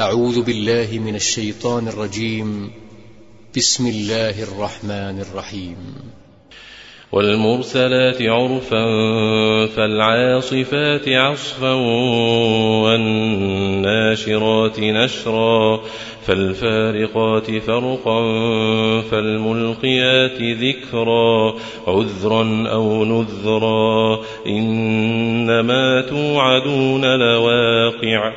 أعوذ بالله من الشيطان الرجيم. بسم الله الرحمن الرحيم. والمرسلات عرفا فالعاصفات عصفا والناشرات نشرا فالفارقات فرقا فالملقيات ذكرا عذرا أو نذرا إنما توعدون لواقع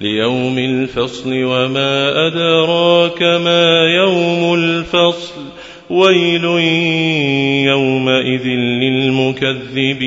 ليوم الفصل وما أدراك ما يوم الفصل. ويل يومئذ للمكذبين.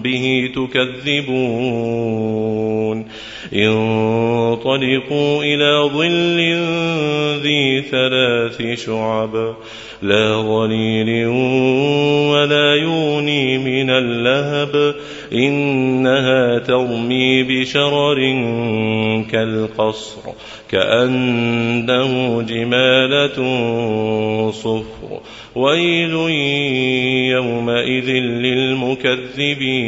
به تكذبون. انطلقوا إلى ظل ذي ثلاث شعب. لا ظليل ولا يغني من اللهب. إنها ترمي بشرر كالقصر. كأنه جمالة صفر. ويل يومئذ للمكذبين.